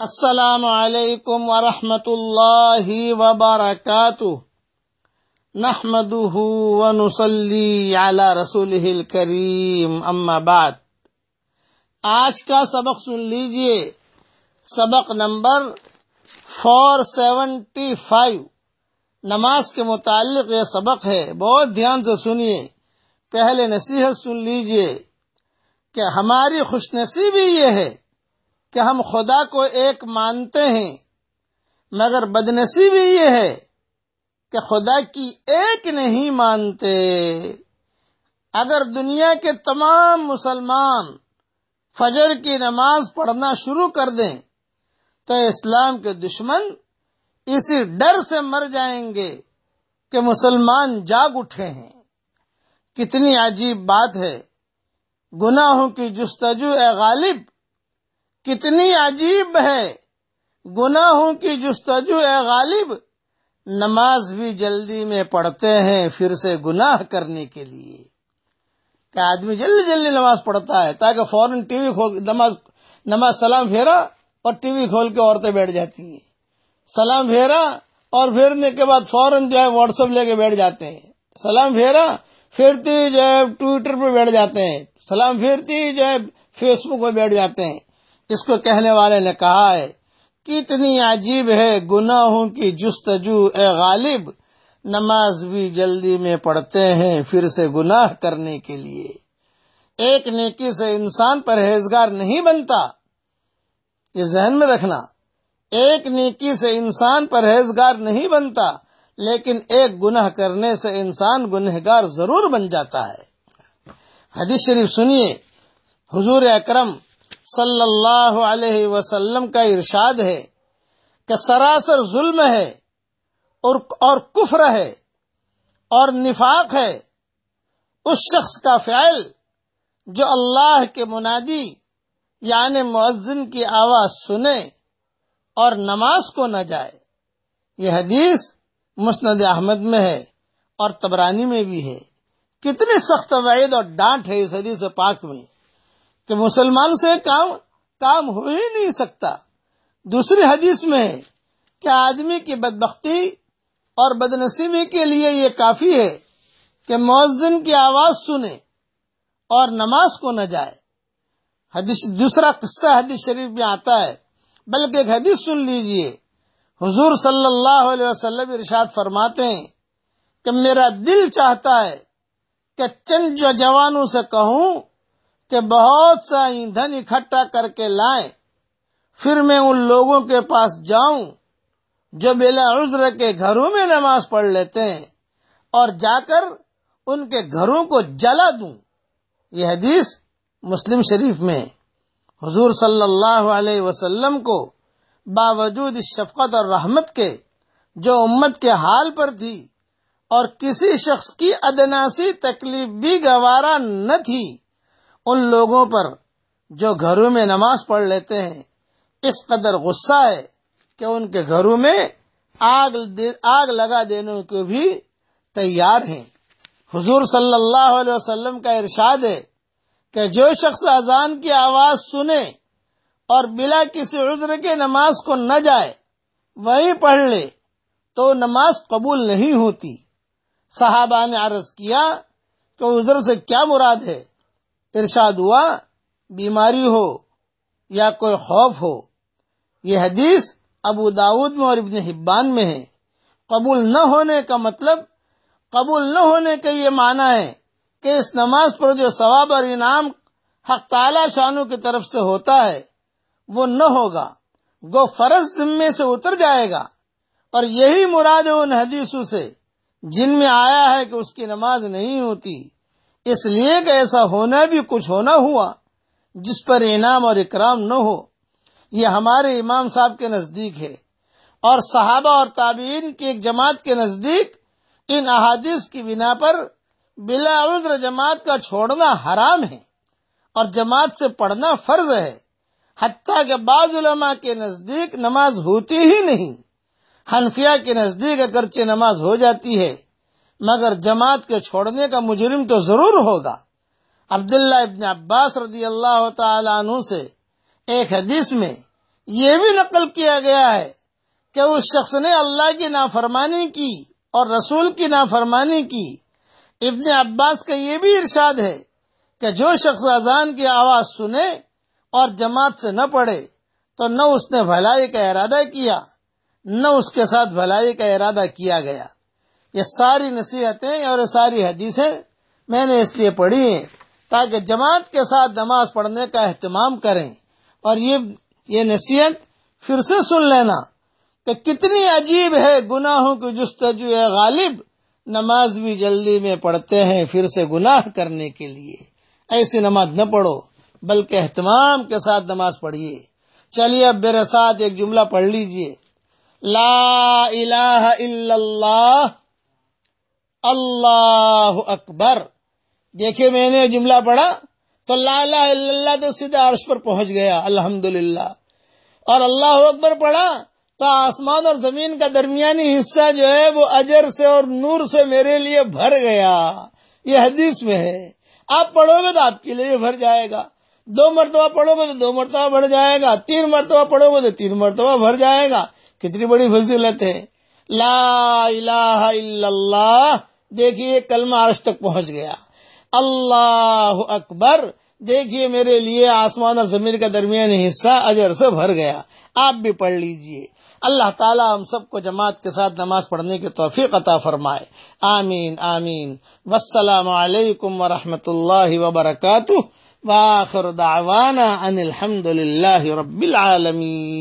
السلام علیکم ورحمۃ اللہ وبرکاتہ۔ نحمده ونصلي على رسوله الكريم اما بعد۔ آج کا سبق سن لیجیے۔ سبق نمبر 475 نماز کے متعلق یہ سبق ہے۔ بہت دھیان سے سنیے۔ پہلے نصیحت سن لیجیے کہ ہماری خوش نصیبی یہ ہے۔ کہ ہم خدا کو ایک مانتے ہیں، مگر بدنصیبی یہ ہے کہ خدا کی ایک نہیں مانتے۔ اگر دنیا کے تمام مسلمان فجر کی نماز پڑھنا شروع کر دیں، تو اسلام کے دشمن اسی ڈر سے مر جائیں گے کہ مسلمان جاگ اٹھے ہیں۔ کتنی عجیب بات ہے۔ گناہوں کی جستجو اے غالب کتنی عجیب ہے۔ گناہوں کی جستجو، اے غالب، نماز بھی جلدی میں پڑھتے ہیں پھر سے گناہ کرنے کے لیے۔ کہ آدمی جلدی جلدی نماز پڑھتا ہے تاکہ فوراً ٹی وی کھول، نماز نماز سلام پھیرا اور ٹی وی کھول کے عورتیں بیٹھ جاتی ہیں۔ سلام پھیرا اور پھیرنے کے بعد فوراً جو ہے واٹس ایپ لے کے بیٹھ جاتے ہیں۔ سلام پھیرا پھرتی جو ہے ٹویٹر پہ بیٹھ جاتے ہیں۔ سلام پھرتی جو ہے فیس بک پہ بیٹھ جاتے ہیں۔ اس کو کہنے والے نے کہا ہے، کتنی عجیب ہے گناہوں کی جستجو، اے غالب! نماز بھی جلدی میں پڑھتے ہیں پھر سے گناہ کرنے کے لیے۔ ایک نیکی سے انسان پرہیزگار نہیں بنتا۔ یہ ذہن میں رکھنا۔ ایک نیکی سے انسان پرہیزگار نہیں بنتا، لیکن ایک گناہ کرنے سے انسان گنہگار ضرور بن جاتا ہے۔ حدیث شریف سنیے۔ حضور اکرم صلی اللہ علیہ وسلم کا ارشاد ہے کہ سراسر ظلم ہے اور اور کفر ہے اور نفاق ہے اس شخص کا فعل جو اللہ کے منادی یعنی معذن کی آواز سنے اور نماز کو نہ جائے۔ یہ حدیث مسند احمد میں ہے اور تبرانی میں بھی ہے۔ کتنی سخت وعید اور ڈانٹ ہے اس حدیث پاک میں۔ کہ مسلمان سے کام کام ہو ہی نہیں سکتا۔ دوسری حدیث میں ہے کہ آدمی کی بدبختی اور بدنصیبی کے لیے یہ کافی ہے کہ مؤذن کی آواز سنے اور نماز کو نہ جائے۔ حدیث دوسرا قصہ حدیث شریف میں آتا ہے۔ بلکہ ایک حدیث سن لیجیے۔ حضور صلی اللہ علیہ وسلم ارشاد فرماتے ہیں کہ میرا دل چاہتا ہے کہ چند جو جوانوں سے کہوں کہ بہت سا ایندھن اکٹھا کر کے لائیں، پھر میں ان لوگوں کے پاس جاؤں جو بلا عذر کے گھروں میں نماز پڑھ لیتے ہیں اور جا کر ان کے گھروں کو جلا دوں۔ یہ حدیث مسلم شریف میں حضور صلی اللہ علیہ وسلم کو باوجود اس شفقت اور رحمت کے جو امت کے حال پر تھی اور کسی شخص کی ادناسی تکلیف بھی گوارا نہ تھی۔ ان لوگوں پر جو گھروں میں نماز پڑھ لیتے ہیں، اس قدر غصہ ہے کہ ان کے گھروں میں آگ آگ لگا دینے کو بھی تیار ہیں۔ حضور صلی اللہ علیہ وسلم کا ارشاد ہے کہ جو شخص اذان کی آواز سنے اور بلا کسی عذر کے نماز کو نہ جائے وہی پڑھ لے تو نماز قبول نہیں ہوتی۔ صحابہ نے عرض کیا کہ عذر سے کیا مراد ہے؟ ارشاد ہوا، بیماری ہو یا کوئی خوف ہو، یہ حدیث ابو داود میں اور ابن حبان میں ہے۔ قبول نہ ہونے کا مطلب قبول نہ ہونے کا یہ معنی ہے کہ اس نماز پر جو ثواب اور انعام حق تعالی شانوں کی طرف سے ہوتا ہے، وہ نہ ہوگا۔ گو فرض ذمے سے اتر جائے گا۔ اور یہی مراد ہے ان حدیثوں سے، جن میں آیا ہے کہ اس کی نماز نہیں ہوتی۔ اس لیے کہ ایسا ہونا بھی کچھ ہونا ہوا جس پر انعام اور اکرام نہ ہو۔ یہ ہمارے امام صاحب کے نزدیک ہے اور صحابہ اور تابعین کی ایک جماعت کے نزدیک ان احادیث کی بنا پر بلا عذر جماعت کا چھوڑنا حرام ہے اور جماعت سے پڑھنا فرض ہے۔ حتیٰ کہ بعض علماء کے نزدیک نماز ہوتی ہی نہیں۔ حنفیہ کے نزدیک اگرچہ نماز ہو جاتی ہے۔ مگر جماعت کے چھوڑنے کا مجرم تو ضرور ہوگا۔ عبداللہ ابن عباس رضی اللہ تعالی عنہ سے ایک حدیث میں یہ بھی نقل کیا گیا ہے کہ اس شخص نے اللہ کی نافرمانی کی اور رسول کی نافرمانی کی۔ ابن عباس کا یہ بھی ارشاد ہے کہ جو شخص اذان کی آواز سنے اور جماعت سے نہ پڑے تو نہ اس نے بھلائی کا ارادہ کیا، نہ اس کے ساتھ بھلائی کا ارادہ کیا گیا۔ یہ ساری نصیحتیں اور یہ ساری حدیثیں میں نے اس لیے پڑھی ہیں تاکہ جماعت کے ساتھ نماز پڑھنے کا اہتمام کریں اور یہ یہ نصیحت پھر سے سن لینا کہ کتنی عجیب ہے گناہوں کی جستجو غالب، نماز بھی جلدی میں پڑھتے ہیں پھر سے گناہ کرنے کے لیے۔ ایسی نماز نہ پڑھو، بلکہ اہتمام کے ساتھ نماز پڑھیے۔ چلیے اب میرے ساتھ ایک جملہ پڑھ لیجیے۔ لا الہ الا اللہ اللہ اکبر۔ دیکھیے میں نے جملہ پڑھا تو لا الہ الا اللہ تو سیدھا عرش پر پہنچ گیا الحمد اور اللہ اکبر پڑھا تو آسمان اور زمین کا درمیانی حصہ جو ہے وہ اجر سے اور نور سے میرے لیے بھر گیا۔ یہ حدیث میں ہے۔ آپ پڑھو گے تو آپ کے لیے بھر جائے گا۔ دو مرتبہ پڑھو گے تو دو مرتبہ بڑھ جائے گا۔ تین مرتبہ پڑھو گے تو تین مرتبہ بھر جائے گا۔ کتنی بڑی فضیلت ہے۔ لا الہ الا اللہ دیکھیے کلمہ عرش تک پہنچ گیا۔ اللہ اکبر، دیکھیے میرے لیے آسمان اور زمین کا درمیانی حصہ اجر سے بھر گیا۔ آپ بھی پڑھ لیجیے۔ اللہ تعالی ہم سب کو جماعت کے ساتھ نماز پڑھنے کی توفیق عطا فرمائے۔ آمین آمین۔ والسلام علیکم ورحمۃ اللہ وبرکاتہ۔ واخر دعوانا ان الحمد للہ رب العالمین۔